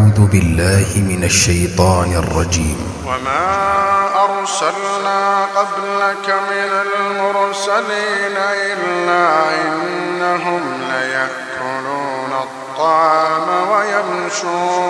أعوذ بالله من الشيطان الرجيم. وما أرسلنا قبلك من المرسلين إلا إنهم ليأكلون الطعام ويمشون.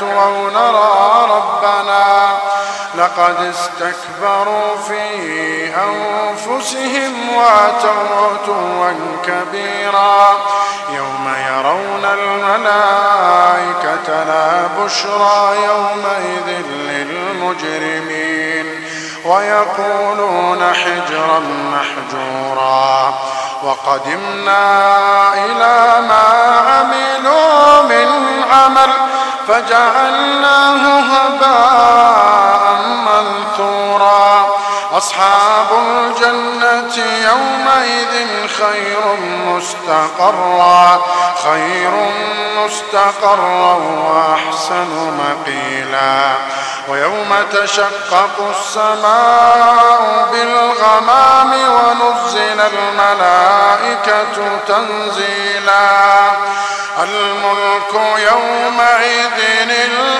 الملائكة أو نرى ربنا. لقد استكبروا في أنفسهم واتوا عتوا كبيرا. يوم يرون الملائكة لا بشرى يومئذ للمجرمين. ويقولون حجرا محجورا. وقدمنا إلى ما فجعلناه هباء منثورا. أصحاب الجنة يومئذ خير مستقرا. خير مستقرا وأحسن مقيلا. ويوم تشقق السماء بالغمام ونزل الملائكة تنزيلا. الملك يومئذ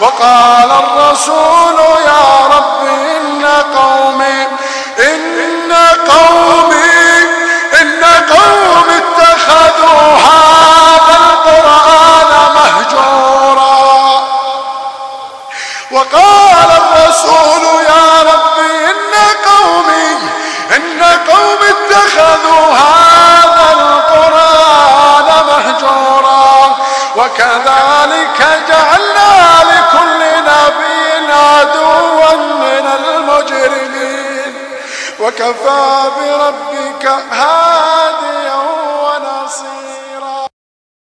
وقال الرسول يا رب إن قومي إن قومي إن قومي اتخذوا هذا القرآن مهجورا. وقال الرسول يا رب إن قومي إن قومي اتخذوا هذا القرآن مهجورا. وكذلك جعلنا وكفى بربك هاديا ونصيرا.